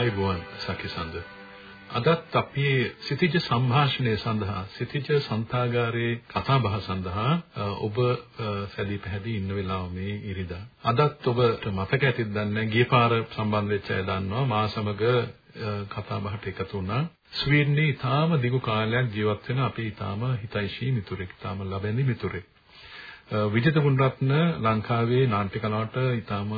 ආයුබෝවන් සකිසන්ද අදත් අපේ සිතිජ සංഭാෂණය සඳහා සිතිජ සන්තාගාරයේ කතා බහ සඳහා ඔබ සැදී පැහැදී ඉන්න වෙලාව මේ ඉරිදා. අදත් ඔබට මතක ඇතිද දන්නේ ගිය පාර සම්බන්ධ වෙච්ච අය දන්නවා. මා සමග කතා බහට එකතු වුණා. ස්වීඩනයේ ඊටාම දිගු කාලයක් ජීවත් වෙන අපේ ඊටාම හිතයිශී මිතුරෙක් ඊටාම ලබැඳි මිතුරෙක්. විජිත ගුණරත්න ලංකාවේ නාට්‍ය කලාවට ඊටාම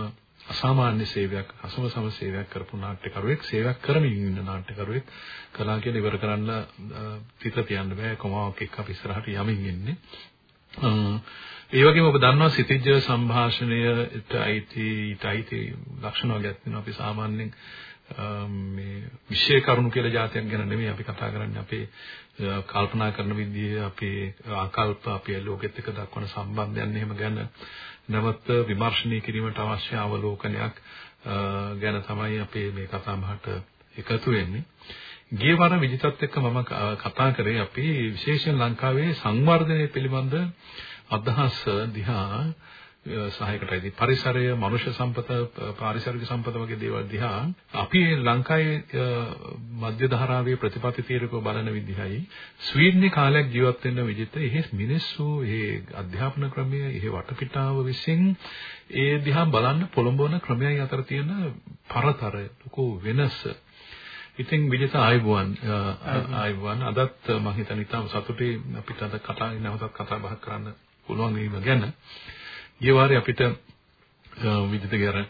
අසාමාන්‍ය සේවයක් අසම සම සේවයක් කරපු නාට්‍යකරුවෙක් සේවයක් කරමින් ඉන්න නාට්‍යකරුවෙක් කලා කියලා ඉවර කරන්න තිත තියන්න බෑ. කොමාවක් එක්ක අපි ඉස්සරහට යමින් ඉන්නේ ඒ වගේම ඔබ දන්නවා සිතිජ සංഭാෂණයට අයිති ඊට අයිති ලක්ෂණ වර්ගයක් තියෙනවා අපි සාමාන්‍යයෙන් මේ විශේෂ කරුණු කියලා જાතියක් ගැන නෙමෙයි අපි කතා කරන්නේ. අපේ කල්පනා කරන විදිය අපේ ආකල්ප අපේ ලෝකෙත් එක්ක දක්වන සම්බන්ධයන් එහෙම ගැන නැවත විමර්ශනය කිරීමට අවශ්‍ය අවලෝකනයක් ගැන තමයි අපේ මේ කතා බහට එකතු වෙන්නේ. ගිය වර විජිතත් එක්ක මම කතා කරේ අපි විශේෂයෙන් ලංකාවේ සංවර්ධනය පිළිබඳ අදහස් දිහා සහයකටයි. පරිසරය මනුෂ්‍ය සම්පත පාරිසරික සම්පත වගේ දේවල් දිහා අපි ලංකාවේ මධ්‍ය ධාරාවේ ප්‍රතිපත්ති තීරකව බලන විදිහයි ස්වීඩනයේ කාලයක් ජීවත් වෙන්න විදිහට එහෙ මිනිස්සු එහෙ අධ්‍යාපන ක්‍රමය එහෙ වටපිටාව විසින් ඒ දිහා බලන්න පොළඹවන ක්‍රමයයි අතර තියෙන පරතර ලොකු වෙනස. ඉතින් විජිත ආයුබෝවන් ආයුබෝවන්. අදත් මම හිතන්නේ ඉතාම සතුටුයි අපිට අද කතා නැවතත් කතා බහ කරන්න පුළුවන් වීම ගැන ගිය වාරේ අපිට විදිතගේ අර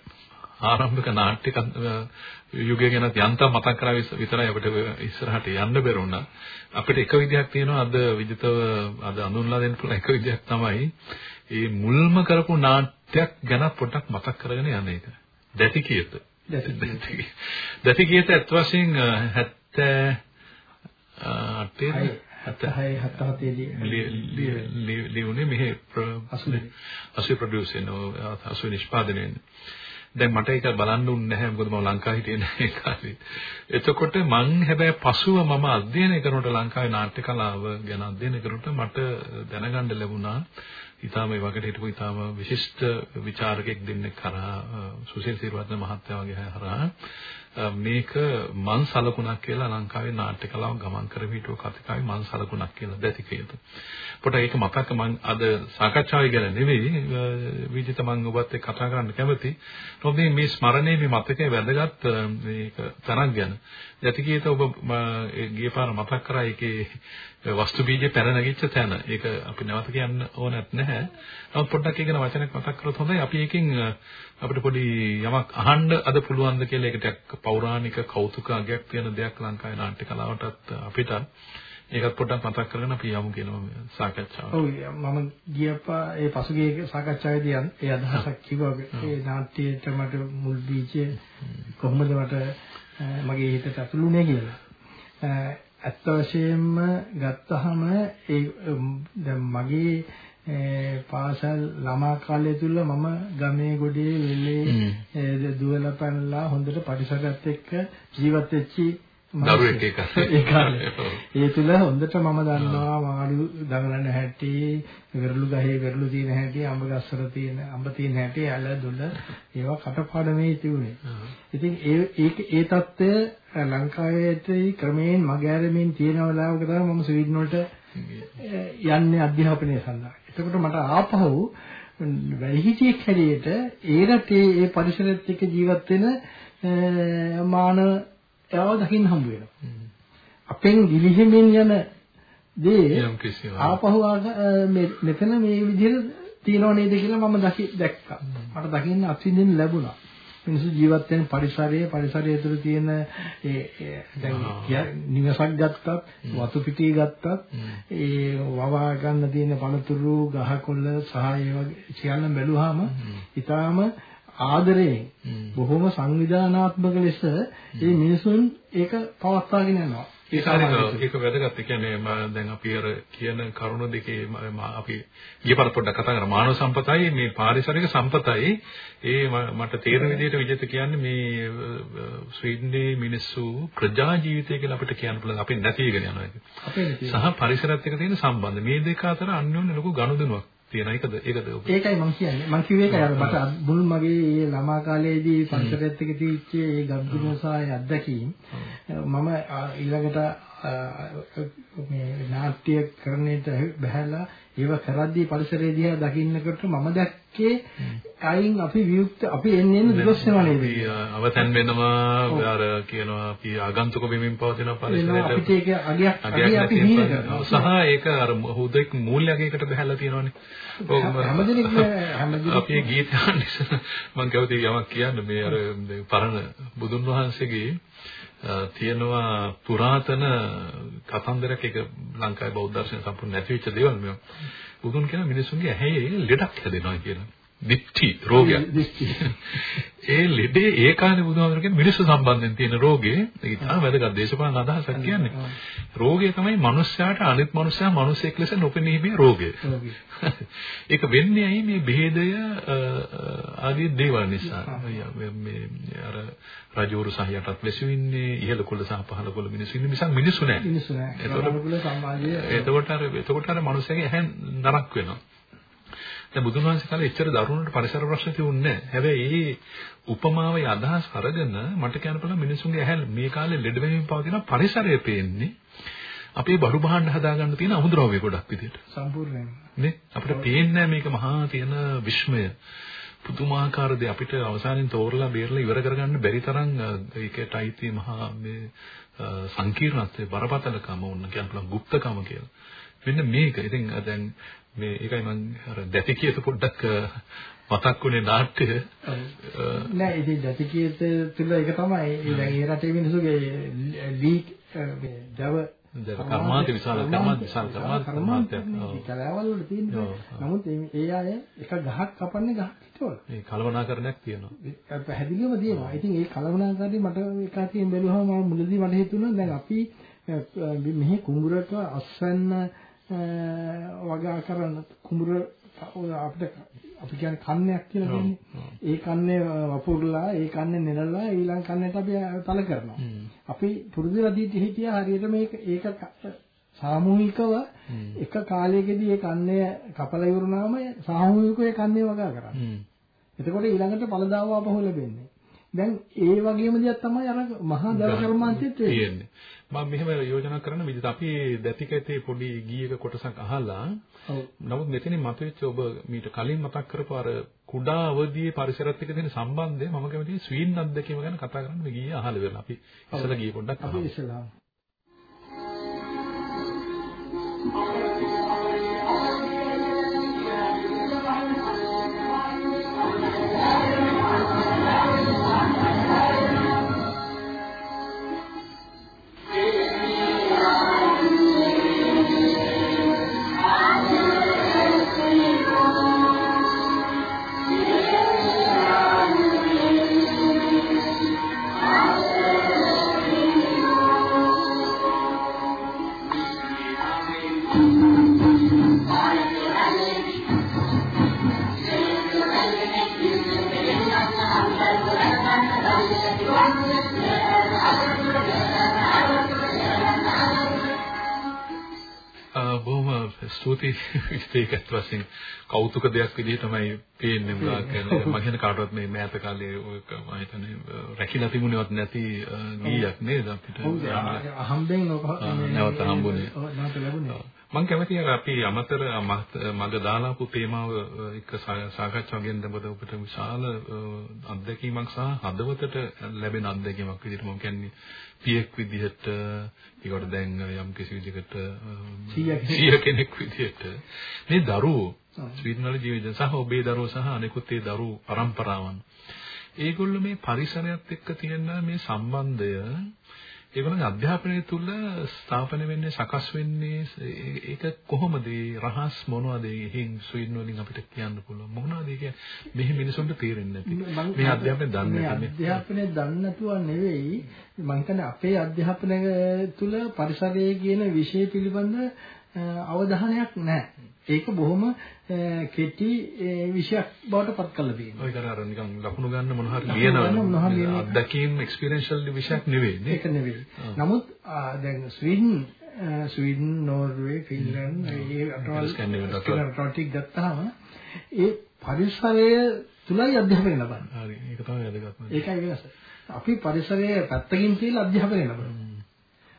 ආරම්භක නාට්‍ය යුගය ගැන යන්තම් මතක් කරා විතරයි අපිට ඉස්සරහට යන්න බැරුණා. අපිට එක විදිහක් තියෙනවා අද විදිතව අද අඳුන්ලා දෙන්න පුළුවන් එක විදිහක් තමයි මේ මුල්ම කරපු නාට්‍යයක් ගැන පොඩ්ඩක් මතක් කරගෙන යන එක. දැති කීයද? දැති කීයද අත් වශයෙන් 78 76 77 ලියුනේ මෙහි 80 80 ප්‍රොඩියුස් වෙන 80 නිෂ්පාදනය වෙන්නේ. දැන් මට ඒක බලන්න උන්නේ නැහැ මොකද මම ලංකාවේ හිටියේ නැහැ ඒ කාලේ. එතකොට මං හැබැයි පසුව මම අධ්‍යයනය කරනකොට ලංකාවේ නාට්‍ය කලාව ගැන අධ්‍යයනය කරනකොට මට දැනගන්න ලැබුණා ඊටාම ඒ වගේ හිටපු ඊටාම විශිෂ්ට ਵਿਚාරකෙක් දෙන්නෙක් කරා සුසිල් සිරිවර්ධන මහත්තයා වගේ හරහා මේක මන් සලකුණක් කියලා ලංකාවේ නාට්‍ය කලාව ගමන් කරමින් හිටව කතිකාවේ මන් සලකුණක් කියලා දැති කියත. පොට ඒක මතක මම අද සාකච්ඡාවේ ගැන නෙවෙයි විජිත මම ඔබත් එක්ක කතා කරන්න කැමති. මොකද මේ ස්මරණයේ මේ මතකයේ වැදගත් මේක තරක් ගැන. දැති කියත ඔබ ගිය පාර මතක් කරා ඒකේ වස්තු බීජේ පැන නැගිච්ච තැන. ඒක අපි නැවත කියන්න ඕනත් නැහැ. නමුත් පොඩ්ඩක් ඒක ගැන වචනයක් මතක් කරොත් හොඳයි. අපි ඒකෙන් අපිට පොඩි යමක් අහන්න අද පුළුවන්ද කියලා ඒකට පෞරාණික කෞතුක අගයක් තියෙන දෙයක් ලංකාවේ නාට්‍ය කලාවටත් අපිට ඒකත් පොඩ්ඩක් මතක් කරගෙන අපි යමු කියනවා සාකච්ඡාවට. ඔව් මම ගියපා ඒ පසුගිය සාකච්ඡාවේදී ඒ අදහසක් කිව්වා ඒ නාට්‍යයට මට මුල් බීජය කොහොමද මට මගේ හිතට ඇතුළුනේ කියලා. ඇත්ත වශයෙන්ම ගත්තහම ඒ දැන් මගේ පාසල් ළමා කාලය තුල මම ගමේ ගොඩේ වෙලේ දුවලා පැනලා හොඳට පරිසරයත් එක්ක ජීවත් වෙච්චි දරුවෙක් එක. ඒ තුල හොඳට මම දන්නවා මාළු දඟලන හැටි, වෙරළු ගහේ වෙරළු තියෙන හැටි, අඹ ගස්වල තියෙන අඹ තියෙන හැටි, ඇල දොළ ඒවා කටපාඩමේ තිබුණේ. ඉතින් ඒ ඒක ඒ தත්ත්වය ලංකාවේ ක්‍රමයෙන් මගහැරෙමින් තියෙන වෙලාවක තමයි මම ස්වීඩන් වලට යන්නේ අධ්‍යාපනය සඳහා. එතකොට මට ආපහු වැලිහිටියෙක් හැටියට ඒ රටේ ඒ පරිසරයත් එක්ක ජීවත් වෙන මානවයව දකින්න හම්බ වෙනවා. අපෙන් දිලිහෙමින් යන දේ ආපහු මෙතන මේ විදිහට තියනව නේද කියලා මම දැක්කා. මට දකින්න අත්විඳින්න ලැබුණා. මිනිස්සු ජීවත් වෙන පරිසරයේ පරිසරය තුළ තියෙන ඒ දැන් නිවසක් ගත්තත් වතු පිටි ගත්තත් ඒ වවා ගන්න තියෙන පළතුරු ගහකොළ සහ ඒ වගේ සියල්ල බැලුවාම ඊටාම ආදරයෙන් බොහොම සංවිධානාත්මක ලෙස මේ මිනිසුන් ඒක පවත්වාගෙන යනවා. ඒක හරියට ඒක වැදගත්. ඒ කියන්නේ මම දැන් අපි අර කියන කරුණ දෙකේ අපි ඊපර පොඩ්ඩක් කතා කරා මානව සම්පතයි මේ පාරිසරික සම්පතයි. ඒ මට තේරෙන විදිහට විජිත කියන්නේ මේ ස්වීඩනයේ මිනිස්සු ප්‍රජා ජීවිතය කියලා අපිට කියන්න පුළුවන්. අපි නැතිගෙන යනවා ඒක. සහ පරිසරයත් එක්ක තියෙන සම්බන්ධ. මේ දෙක අතර අන්‍යෝන්‍ය ලොකු ගනුදෙනුවක් තියෙන එකද? ඒකද ඒකයි මම කියන්නේ. මම කිව්වේ ඒකයි. අර මට මුල් මගේ මේ ළමා කාලයේදී පන්සලෙත් එක තීච්ච ඒ ගම්බිනසාය අත්දැකීම්. මම ඊළඟට මේ නාට්‍ය කරන්නට බහැලා ඒව කරද්දී පරිසරය දිහා දකින්නකොට මම දැක්කේ අයින් අපි වියුක්ත අපි එන්නේ එන්නේ විරස් වෙනවා නේද? අවතන් වෙනවා අර කියනවා අපි ආගන්තුක බිමින් පවතින පරිසරයට අපිට ඒක අගයක් අගය අපි හිණ කරනවා. සහ ඒක අර හුදෙක් මූල්‍යයකට බහැලා තියෙනවානේ. හැමදෙනෙක්ම හැමදෙනෙක් අපි ගීතයන් මම කැමති යමක් කියන්න මේ අර පරණ බුදුන් වහන්සේගේ තියෙනවා පුරාතන කතන්දරයක් ඒක ලංකාවේ බෞද්ධ දර්ශන සම්පූර්ණ නැති වෙච්ච දේවල් මේ බුදුන් කියන මිනිසුන්ගේ ඇහි ලෙඩක් හැදෙනවා කියලා. දික්ටි රෝගයක්. ඒ ලෙඩේ ඒ කාලේ බුදුහාමර කියන්නේ මිනිස්සු සම්බන්ධයෙන් තියෙන රෝගේ ඒක තමයි වැදගත් දේශපාලන අදහසක් කියන්නේ. රෝගය තමයි මිනිස්යාට අනිත් මිනිස්යා මිනිසෙක් ලෙස නොපෙනී ඉන්නේ රෝගය. ඒක වෙන්නේ ඇයි මේ බෙහෙදය ආදී දේවල් නිසා. මේ අර රජවරු සහ යටත් වෙසු ඉන්නේ ඉහළ කුල සහ පහළ කුල මිනිස්සු ඉන්නේ මිසක් මිනිස්සු නෑ. මිනිස්සු නෑ. එතකොට අර එතකොට අර මිනිස්සගේ ඇහැ නරක් වෙනවා. දැන් බුදුන් වහන්සේ කාලේ එච්චර දරුණුට පරිසර ප්‍රශ්න තිබුණේ නැහැ. හැබැයි ඒ උපමාවේ අදහස් අරගෙන මට කියන්න පුළුවන් මිනිසුන්ගේ ඇහැ මේ කාලේ ලෙඩ වෙමින් පවතින පරිසරය පේන්නේ අපේ බඩු බහන්න හදාගන්න තියෙන අමුද්‍රව්‍ය ගොඩක් විදියට. සම්පූර්ණයෙන්. නේ අපිට පේන්නේ මේක මහා තියෙන විශ්මය. පුදුමාකාර දෙයක් අපිට අවසානයේ තෝරලා බේරලා ඉවර කරගන්න බැරි තරම් ඒකට අයිති මහා මේ සංකීර්ණත්වයේ බරපතලකම වුණ කියන පුළුවන් গুপ্তකම කියලා. මෙන්න මේක. ඉතින් දැන් මේ ඒකයි මම අර දැති කියත පොඩ්ඩක් මතක් වුණේ නාට්‍ය. නෑ ඉතින් දැති කියත තුල ඒක තමයි. දැන් ඒ රටේ මිනිස්සුගේ ලීක් මේ දව කර්මාන්ත විශාල කර්මාන්ත විශාල කර්මාන්ත කලාවල් වල තියෙනවා. නමුත් ඒ අය එක ගහක් කපන්නේ ගහක් හිටවල. මේ කලවනාකරණයක් තියෙනවා. පැහැදිලිවම තියෙනවා. ඉතින් ඒ කලවනාකරණය මට එක අතින් බැලුවම මම මුලදී මට හිතුණා දැන් අපි මෙහි කුඹුරක අස්වැන්න වගා කරන කුඹුර අපිට අපි කියන්නේ කන්නයක් කියලා කියන්නේ. ඒ කන්නේ වපුරලා ඒ කන්නේ නෙලලා ඊළඟ කන්නේට අපි තල කරනවා. අපි පුරුදු වෙදීට හිටියා හරියට මේක ඒක සාමූහිකව එක කාලයකදී ඒ කන්නේ කපලා ඉවරනාම සාමූහිකව ඒ කන්නේ වගා කරන්නේ. එතකොට ඊළඟට පළදාව ආපහු ලැබෙන්නේ. දැන් ඒ වගේම දෙයක් තමයි අර මහා දර කර්මාන්තෙත් තියෙන්නේ. මම මෙහෙම යෝජනා කරන විදිහට අපි දැතිකැතේ පොඩි ගීයක කොටසක් අහලා නමුත් මෙතනින් මතුවෙච්ච ඔබ මීට කලින් මතක් කරපු අර කුඩා අවදියේ පරිසරත් එක්ක තියෙන සම්බන්ධය මම කැමතියි ස්වීන් අත්දැකීම ගැන කතා කරන්න මේ ගීය අහලා ඉවරලා. අපි ඉස්සලා ගියේ පොඩ්ඩක් අහමු. අපි ඉස්සලා දෙයක් විදිහ තමයි පේන්නේ මුලා කියන්නේ මම හිතන කාටවත් මේ මෑත කාලේ ඔය මම හිතන්නේ රැකිලා තිබුණේවත් නැති ගීයක් නේද අපිට? අහම්බෙන් නැවත හම්බුනේ. නැවත ලැබුණේ. මම කැමතියි අපි අමතර මග දාලාපු තේමාව එක්ක සාකච්ඡාවෙන් දෙබද ඔබට විශාල අත්දැකීමක් සහ හදවතට ලැබෙන අත්දැකීමක් විදිහට මම කියන්නේ පියෙක් විදිහට ඒකට දැන් යම් කිසි විදිහකට 100 කෙනෙක් විදිහට. මේ දරුවෝ ස්වීඩන් වල ජීවිත සහ ඔබේ දරුවෝ සහ අනෙකුත් ඒ දරුවෝ પરම්පරාවන් ඒගොල්ලෝ මේ පරිසරයත් එක්ක තියෙන මේ සම්බන්ධය ඒගොල්ලන්ගේ අධ්‍යාපනය තුළ ස්ථාපන වෙන්නේ සකස් වෙන්නේ ඒක කොහොමද? රහස් මොනවද? එහෙන් ස්වීඩන් වලින් අපිට කියන්න පුළුවන්. මොනවද ඒක මෙහි මිනිසුන්ට තේරෙන්නේ නැති. මේ අධ්‍යාපනය දන්නේ නැති. අධ්‍යාපනය දන්නේ නැතුව නෙවෙයි මම හිතන්නේ අපේ අධ්‍යාපනය තුළ පරිසරයේ කියන විෂය පිළිබඳ අවධානයක් නැහැ. ඒක බොහොම කෙටි විෂයක් බවට පත් කරලා තියෙනවා. කරා අර නිකන් ලකුණු ගන්න මොන හරි ලියන අත්දැකීම් එක්ස්පීරියන්ෂල් විෂයක් නෙවෙයි නේ. ඒක නෙවෙයි. නමුත් දැන් ස්වීඩන් ස්වීඩන් නෝර්වේ ෆින්ලන්ඩ් මේ රටවල් රටටික් ගත්තාම ඒ පරිසරය තුලයි අධ්‍යාපනය ලබන්නේ. හරි. ඒක තමයි වැදගත්ම. ඒකයි වෙනස. අපි පරිසරයේ පැත්තකින් තියලා අධ්‍යාපනය ලබනවා.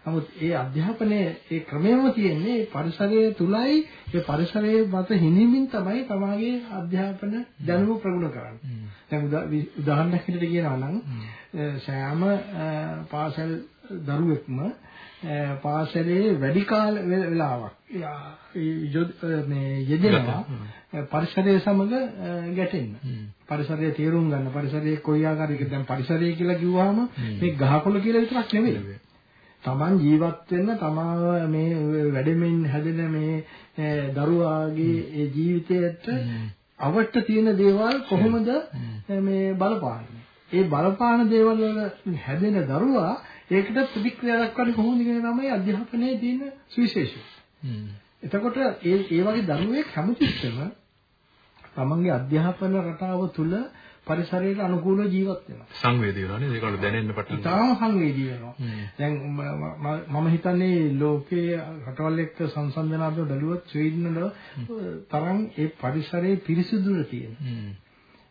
නමුත් ඒ අධ්‍යාපනයේ ඒ ක්‍රමයම තියෙන්නේ පරිසරයේ තුලයි ඒ පරිසරයේ මත හිඳින්මින් තමයි තමාගේ අධ්‍යාපන දැනුම ප්‍රගුණ කරන්නේ. දැන් උදාහරණයක් විදිහට කියනවා නම් සෑම පාසල් දරුවෙක්ම පාසලේ වැඩි කාල වෙලාවක් මේ යෙදෙනවා පරිසරය සමග ගැටෙන්න. පරිසරය තේරුම් ගන්න පරිසරයේ කොයි ආකාරයකද දැන් පරිසරය කියලා කිව්වහම මේ ගහකොළ කියලා විතරක් නෙවෙයි. Taman ජීවත් වෙන්න තමාව මේ වැඩෙමින් හැදෙන මේ දරුවාගේ ඒ ජීවිතයට අවට තියෙන දේවල් කොහොමද මේ බලපාන්නේ? ඒ බලපාන දේවල් වල හැදෙන දරුවා ඒකට ප්‍රතික්‍රියා දක්වන්නේ කොහොමද කියන තමයි අධ්‍යාපනයේ තියෙන සුවිශේෂය. එතකොට ඒ ඒ වගේ දරුවෙක් හැමතිස්සෙම තමන්ගේ අධ්‍යාපන රටාව තුළ පරිසරයට අනුකූලව ජීවත් වෙනවා. සංවේදී වෙනවා නේද? ඒකට දැනෙන්න පටන් ගන්නවා. තාම සංවේදී වෙනවා. දැන් මම හිතන්නේ ලෝකයේ රටවල් එක්ක සංසන්දනාත්මක බැලුවොත් ස්වීඩන් වල තරම් ඒ පරිසරයේ පිරිසිදුර තියෙන.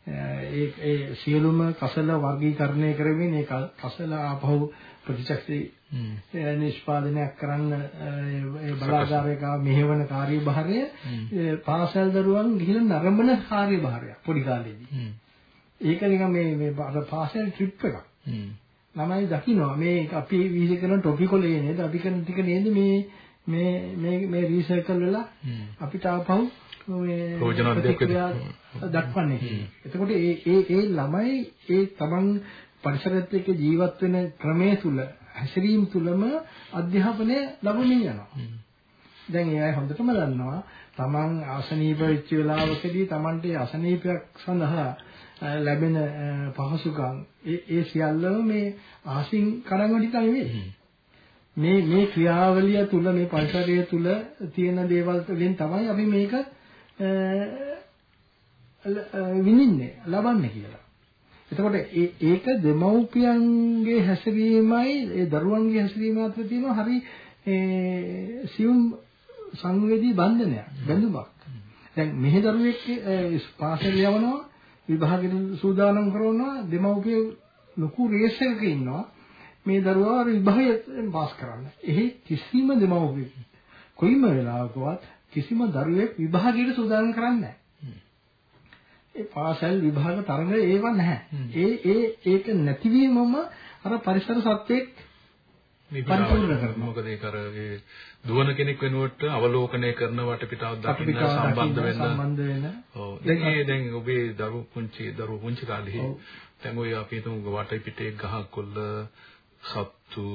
ඒ ඒ සියලුම කසල වර්ගීකරණය කරමින් ඒ කසල ආපහු ප්‍රතිචක්ෂී නිෂ්පාදනයක් කරන්න ඒ බලාගාරයක මෙහෙවන කාර්යභාරය පාසල් දරුවන් ගිහින් නරඹන කාර්යභාරයක් පොඩි කාලේදී. ඒක නිකන් මේ මේ පාසල් ට්‍රිප් එකක්. ළමයි දකින්නවා මේ අපි වීසි කරන ටොපිකොලේ නේද? අපි කරන ටික නේද? මේ මේ මේ මේ රීසර්කල් වෙලා අපිට ආපහු මේ දක්වන්නේ. එතකොට ඒ ඒ ඒ ළමයි ඒ තමන් පරිසරයත් එක්ක ජීවත් වෙන ක්‍රමයේ තුල හැසිරීම තුලම අධ්‍යාපනය ලැබුණේ යනවා. දැන් ඒ අය හොඳටම දන්නවා තමන් අසනීප වෙච්ච වෙලාවකදී තමන්ට අසනීපයක් සඳහා ලැබෙන පහසුකම් ඒ ඒ සියල්ලම මේ ආසින් කඩන්වටික නෙවෙයි. මේ මේ ක්‍රියාවලිය තුල මේ පරිසරය තුල තියෙන දේවල් වලින් තමයි අපි මේක විඳින්නේ ලබන්නේ කියලා. එතකොට ඒක දෙමව්පියන්ගේ හැසිරීමයි ඒ දරුවන්ගේ හැසිරීම අතර තියෙන හරි සියුම් සංවේදී බන්ධනයක් බැඳුමක්. දැන් මෙහි දරුවෙක් පාසල් යවනවා විභාගෙට සූදානම් කරනවා දෙමව්පිය ලොකු රේස් එකක ඉන්නවා මේ දරුවා විභාගයෙන් පාස් කරන්න. එහි කිසිම දෙමව්පියෙක් කොයිම වෙලාවකවත් කිසිම දරුවෙක් විභාගයට සූදානම් කරන්නේ ඒ පාසල් විභාග තරඟ ඒව නැහැ. ඒ ඒ ඒක නැතිවීමම අර පරිසර සත්‍යයක් පරිපූර්ණ කරනවා. මොකද ඒක අර ඒ දුවන කෙනෙක් වෙනුවට අවලෝකනය කරන වටපිටාවක් දකින්න සම්බන්ධ වෙන්න සම්බන්ධ වෙන. ඔව්. දැන් දැන් ඔබේ දරු පුංචි දරු පුංචි කාලේ දැන් ඔය අපි හිතමු වටපිටේ ගහකොල්ල සත්තු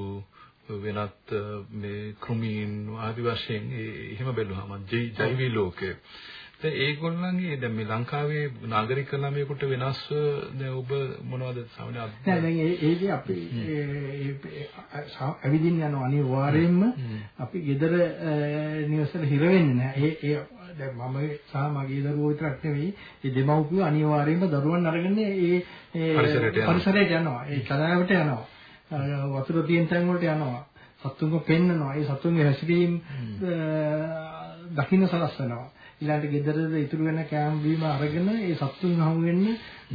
වෙනත් මේ කෘමීන් ආදි වශයෙන් එහෙම බැලුවාම ජෛවී ලෝකයේ දැන් ඒගොල්ලන්ගේ දැන් මේ ලංකාවේ නාගරික ළමයෙකුට වෙනස්ව දැන් ඔබ මොනවද සාමාන්‍ය නෑ දැන් ඒකේ අපි ඇවිදින්න යන අනිවාර්යයෙන්ම අපි gedara නිවසට හිර වෙන්නේ නෑ. ඒ ඒ දැන් මම සහ මගේ දරුවෝ විතරක් නෙවෙයි ඒ දෙමව්පියෝ අනිවාර්යයෙන්ම දරුවන් අරගෙන ඒ පරිසරයට යනවා. ඒ කලාවට යනවා. වතුර තියෙන තැන් වලට යනවා. සතුන්ව පෙන්නනවා. ඒ සතුන්ගේ හැසිරීම දකින්න සලස්වනවා ඊළඟට ගෙදරද ඉතුරු වෙන කෑම බීම අරගෙන ඒ සතුන් හමු වෙන්න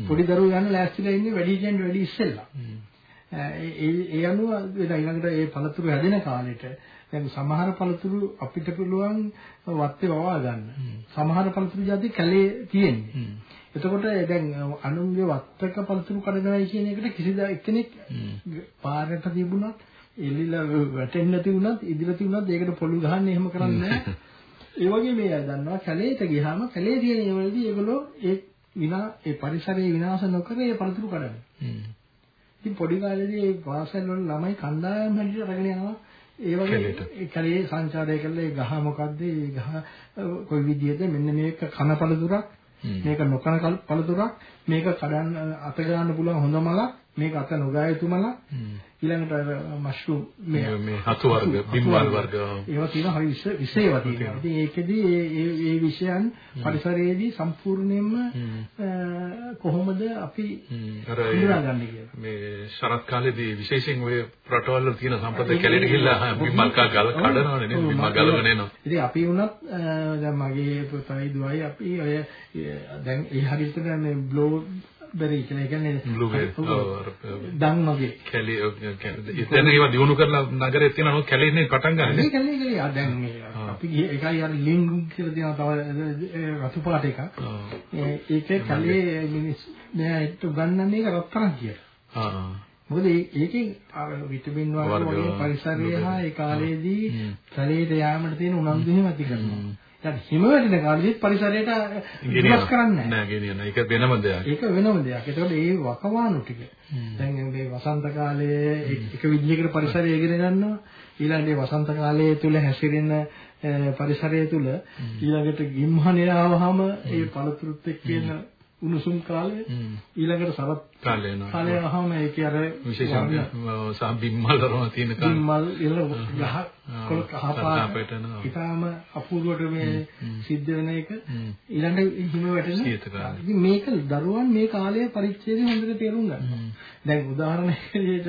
පොඩි දරුවෝ යන ලෑස්තිලා ඉන්නේ වැඩි කියන්න වැඩි ඉස්සෙල්ලා. ඒ ඒ අනුව ඊළඟට ඒ පළතුරු හැදෙන කාලෙට දැන් සමහර පළතුරු අපිට පුළුවන් වත්තේ වවා ගන්න. සමහර පළතුරු જાති කැලේ තියෙන්නේ. එතකොට දැන් අනුන්ගේ වත්තක පළතුරු කඩනවයි කියන එකට කිසිදා එක්කෙනෙක් පාරට තිබුණත් එල්ලිලා වැටෙන්නේ නැති වුණත් ඉදිරියට තිබුණත් ඒකට පොළු ගහන්නේ එහෙම කරන්නේ නැහැ. ඒ වගේ මේ අය දන්නවා කැලේට ගියාම කැලේ තියෙන ඒවලදී ඒගොල්ලෝ ඒ විනා ඒ පරිසරයේ විනාශ නොකර ඒ පළතුරු කඩනවා. ඉතින් පොඩි කාලේදී ඒ පාසල් වල ළමයි කණ්ඩායම් හැටියට අරගෙන යනවා. ඒ වගේ කලේ සංචාරය කළා ඒ ගහ මොකද්ද? ඒ ගහ කොයි විදිහද? මෙන්න මේක කන පළතුරක්. මේක නොකන පළතුරක්. මේක කඩන්න අත ගන්න පුළුවන් හොඳ මලක්. මේක අත නොගා යුතු මලක්. ඊළඟට අර මෂ්රූම් මේ මේ හතු වර්ග බිම්බල් වර්ග ඒවා තියෙනවා හරි විශේෂ විශේෂ තියෙනවා. ඉතින් ඒකෙදි මේ මේ විෂයන් පරිසරයේදී සම්පූර්ණයෙන්ම කොහොමද අපි හඳුනාගන්නේ කියලා. මේ ශරත් කාලේදී විශේෂයෙන් ඔය රටවල් වල තියෙන සම්ප්‍රදාය කැලේට ගිහිල්ලා බිම්බල් කා ගල කඩනවනේ නේද? බිම්බල් ගලවන එනවා. ඉතින් අපි වුණත් දැන් මගේ පුතයි දුවයි අපි ඔය දැන් ඒ හරියට මේ බ්ලෝ බැරි කියලා. ඒ කියන්නේ. දන් වගේ. කැලේ එතන ඒවා දිනු කරලා නගරේ තියෙන නෝ කැලේනේ පටන් ගන්න. මේ කැලේ කැලේ දැන් මේ අපි එකයි අර ලින්ග් කියලා තියෙනවා තව රතු පාට එකක්. ඒකේ කැලේ මිනිස් මෙයාට උගන්වන්නේ ඒක රත්තරන් කියලා. ආ. මොකද ඒකෙන් අර විටමින් වගේ පරිසරය හා ඒ කාලේදී කැලේට යාමට තියෙන උනන්දු එහෙම ඇති කරනවා. දැන් හිම වැටෙන කාලෙදිත් පරිසරයට ඉවත් කරන්නේ නැහැ. නෑ ගෙනියන. ඒක වෙනම දෙයක්. ඒක වෙනම දෙයක්. ඒතකොට ඒ වකවානු ටික දැන් මේ වසන්ත කාලයේ එක විදිහකට පරිසරය ඉගෙන ගන්නවා. ඊළඟට වසන්ත කාලයේ තුල හැසිරෙන පරිසරය තුල ඊළඟට ගිම්හණය ආවහම ඒ පළතුරුත් එක්ක එන උණුසුම් කාලය ඊළඟට සරත් කාලය එනවා. කාලය ආවම ඒකේ අර විශේෂයෙන් සහ බිම්මල් වරම තියෙන කාලය. බිම්මල් ඉල ගහ කොළ කහපාට ඊටාම අපූර්වට මේ සිද්ධ වෙන එක ඊළඟට හිම වැටෙන. ඉතින් මේක දරුවන් මේ කාලයේ පරිච්ඡේදය හොඳට තේරුම් ගන්න. දැන් උදාහරණයක් විදිහට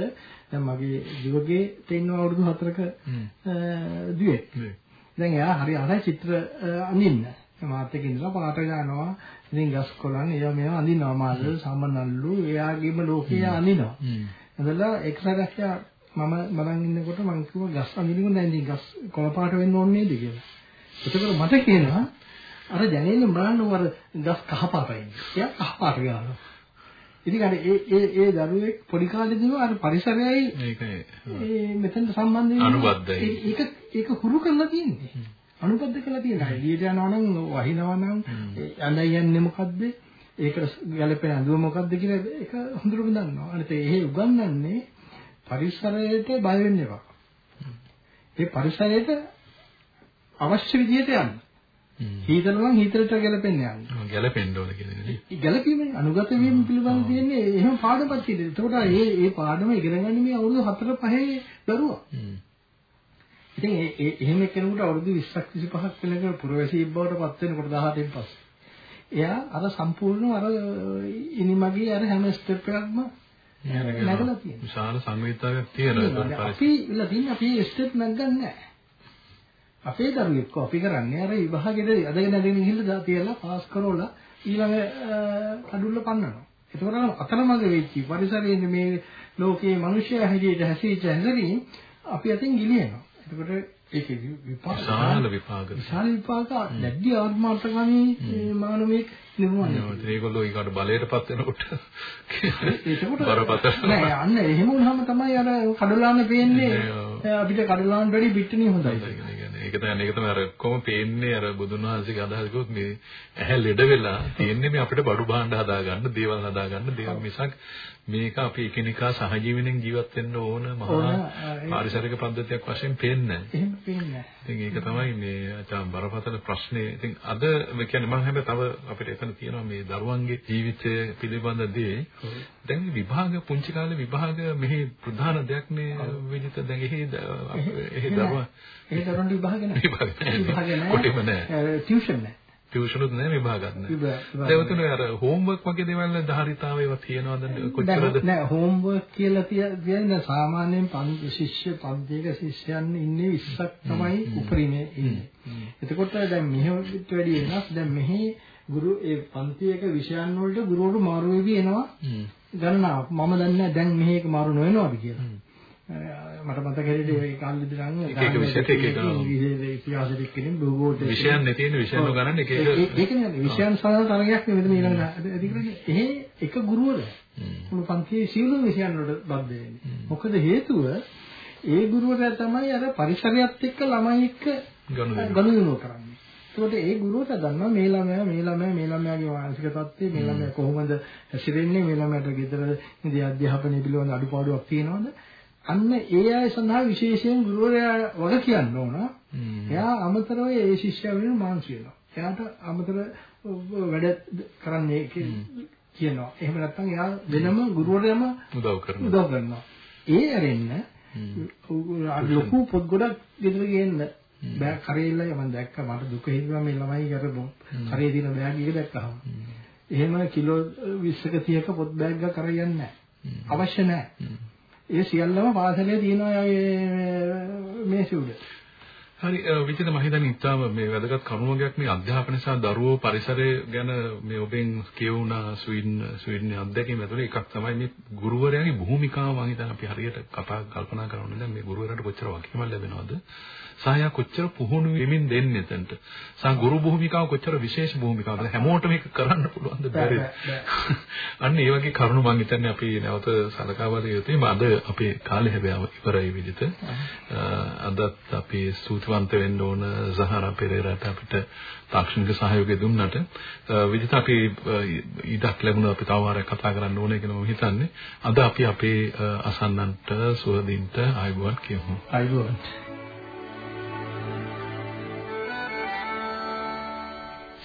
දැන් මගේ දිවගේ තෙන්නව අවුරුදු 4ක දුවේ. දැන් එයා හරි අරයි චිත්‍ර අඳින්න. මාත් එක්ක ඉඳලා පාට ගන්නවා. ඉතින් ගස් කොළන් ඒවා මේවා අඳිනවා මාල් සමනල්ලු එයාගේම ලෝකයේ අඳිනවා. එතනලා එක්සරක් මම බලන් ඉන්නකොට මම කිව්වා ගස් අඳිනකොට දැන් ඉතින් ගස් කොළ පාට වෙන්න ඕනේ නේද කියලා. එතකොට මට කියනවා අර දැනෙන්න බලන්න අර ගස් කහ පාටයි. එයා කහ පාට ගන්නවා. ඉතින් අර ඒ ඒ ඒ දරුවෙක් පොඩි කාලේදීම අර පරිසරයයි ඒකයි ඒ මෙතෙන්ට සම්බන්ධ වෙන්නේ අනුබද්ධයි. ඒක ඒක හුරු කරලා තියෙන්නේ. අනුබද්ධ කරලා තියෙනවා. එළියට යනවා නම් වහිනවා නම් ඇඳයි යන්නේ මොකද්ද? ඒකට ගැළපෙන අඳුම මොකද්ද කියලා ඒක හොඳටම දන්නවා. අනිත් ඒ උගන්වන්නේ පරිසරයට බය වෙන්න එපා. ඒ පරිසරයට අවශ්‍ය විදිහට යන්න. හීතල නම් හීතලට ගැලපෙන්න යන්න. ගැලපෙන්න ඕන කියන එක නේ. ගැලපීමේ අනුගත වීම පිළිබඳ තියෙන්නේ එහෙම පාඩමක් තියෙනවා. ඒකට මේ මේ පාඩම ඉගෙන ගන්න මේ අවුරුදු 4 5 දරුවා. ඉතින් ඒ එහෙම කෙනෙකුට අවුරුදු 20ක් 25ක් වෙනකන් පුරවැසියෙක් බවට පත් වෙනකොට 18න් පස්සේ. එයා අර සම්පූර්ණ අර ඉනිමගේ අර හැම ස්ටෙප් එකක්ම නැගලා තියෙනවා. විශාල සංවේදතාවයක් තියෙනවා. අපි ඉල්ල තියෙන අපි ස්ටෙප් නැගගන්නේ නැහැ. අපේ දරුවෙක්ව අපි කරන්නේ අර විභාගෙට අදගෙන අදගෙන ගිහිල්ලා තියලා පාස් කරවලා ඊළඟ කඩුල්ල පන්නනවා. එතකොට අතරමඟ වෙච්චි පරිසරයේ මේ ලෝකයේ මිනිස්සයා හැටියට හැසිරීච්ච හැසිරීම අපි අතින් ගිලිනවා. එතකොට ඒකේ විපාක විශාල විපාක. විශාල විපාක. දැඩි ආත්මාර්ථකාමී මානවික නිර්මාණය. ඒගොල්ලෝ ඊකට බලයටපත් වෙනකොට ඒකට බරපතල නෑ අන්න එහෙම වුණාම තමයි අර කඩලාන පේන්නේ. අපිට කඩලාන් වැඩි පිටිනේ හොඳයි. ඒක තමයි ඒක තමයි අර කොහොම පේන්නේ අර බුදුන් වහන්සේගේ අදහසකුත් මේ ඇහැ ලෙඩ වෙලා තියෙන්නේ මේ අපිට බඩු භාණ්ඩ හදාගන්න දේවල් හදාගන්න දේවල් මිසක් මේක අපි එකිනෙකා සහජීවණයෙන් ජීවත් වෙන්න ඕන මහා පාරිසරික පද්ධතියක් වශයෙන් පේන්නේ. එහෙම පේන්නේ ඉතින් ඒක තමයි මේ අචාම් බරපතල ප්‍රශ්නේ. ඉතින් අද මේ කියන්නේ මම හැබැයි තව අපිට එතන තියෙනවා මේ දරුවන්ගේ ජීවිතය පිළිබඳ දේ. දැන් විභාග පුංචි කාලේ විභාග මෙහි ප්‍රධාන දෙයක් නේ විදිහට දැන් එහි එහි දරුවා ඒ දරුවන්ට විභාග නැහැ. විභාග නැහැ. කොටිම නැහැ. ටියුෂන් නැහැ. ටියුෂනුත් නැහැ විභාගත් නැහැ. ඒ වතුනේ අර හෝම්වර්ක් වගේ දේවල් ධාරිතාව ඒවා තියනවද කොච්චරද? නෑ හෝම්වර්ක් කියලා කියන්නේ සාමාන්‍යයෙන් පන්ති ශිෂ්‍ය පන්තියක ශිෂ්‍යයන් ඉන්නේ 20ක් තමයි උපරිමේ ඉන්නේ. එතකොට දැන් මෙහෙට වැඩි වෙනස් දැන් මෙහි ගුරු ඒ පන්තියක විෂයන් වලට ගුරුවරු මාරු වෙවි එනවා. ගණනාවක් මම දන්නේ දැන් මෙහි එක මාරු නොවෙනවද කියලා. මට මතක හැටියට ඒ කාලෙදි නම් එක එක විෂයට එක එක ඉතිහාසෙට එක්කෙනෙක් භූගෝලයට විෂයන් නැති වෙන විෂයන් ගණන් එක එක ඒක නේ විෂයන් සඳහා තරගයක් නෙමෙයි මේ ඊළඟ ඇති කරන්නේ එහෙ එක ගුරුවරයා මොන පන්තියේ සියලු විෂයන් වලට බද්ධ වෙන්නේ. මොකද හේතුව ඒ ගුරුවරයා තමයි අර පරිසරයත් එක්ක ළමයි එක්ක ගනුදෙනු. කරන්නේ. ඒකට ඒ ගුරුවරයා දන්නවා මේ ළමයා මේ ළමයා මේ ළමයාගේ මානසික තත්ත්වය මේ ළමයා කොහොමද හැසිරෙන්නේ මේ ළමයාට ගෙදර ඉඳි අධ්‍යාපනය පිළිබඳ අඩුපාඩුවක් තියෙනවද අන්න ඒ අය සඳහා විශේෂයෙන් ගුරුවරයා වග කියන්න ඕන. එයා අමතරව ඒ ශිෂ්‍යයා වෙන මාංශ වෙනවා. එයාට අමතර වැඩ කරන්නේ කියනවා. එහෙම නැත්නම් එයා වෙනම ගුරුවරයාම උදව් කරනවා. උදව් කරනවා. ඒ ඇරෙන්න ලොකු පොත් ගොඩක් ගෙදර ගේන්න බෑ කරේල්ලයි මම දැක්කා මට දුක හිතුවා මේ ළමයි අර කරේ තියෙන බෑග් එක දැක්කහම. එහෙම කිලෝ 20ක 30ක පොත් බෑග් එකක් කරගෙන නැහැ. අවශ්‍ය නැහැ. ඒ සියල්ලම පාසලේ තියෙනවා මේසෙ උඩ. හරි විචිත මම හිතන්නේ ඉතාලම මේ වැදගත් කරුණක් මේ අධ්‍යාපනය සහ දරුවෝ පරිසරය ගැන මේ ඔබෙන් කියවුණා ස්වීඩන් ස්වීඩන් අධ්‍යක්ෂකෙන් ඇතුලේ එකක් තමයි මේ ගුරුවරයාගේ භූමිකාව මම හිතන්නේ අපි හරියට කතා කල්පනා කරනවා දැන් මේ ගුරුවරයාට කොච්චර වගකීමක් ලැබෙනවද සහ කොච්චර පුහුණු වෙමින් දෙන්නේ එතනට? සහ ගුරු භූමිකාව කොච්චර විශේෂ භූමිකාවක්ද හැමෝටම මේක කරන්න පුළුවන්ද බැරිද? අන්න ඒ වගේ කරුණු මම හිතන්නේ අපි නැවත සලකා බලය යුතුයි අද අපේ කාලය හැබැයි ඉවරයි විදිහට. අදත් අපි ස්තුතිවන්ත වෙන්න ඕන සහරා පෙරේරාට අපිට තාක්ෂණික සහයෝගය දුන්නට. විදිහට අපි ඊටක් ලැබුණා අපි තව වාරයක් කතා කරන්න ඕනේ කියලා මම හිතන්නේ. අද අපි අපේ අසන්නන්ට සුවදින්ට ආයුබෝවන් කියමු. ආයුබෝවන්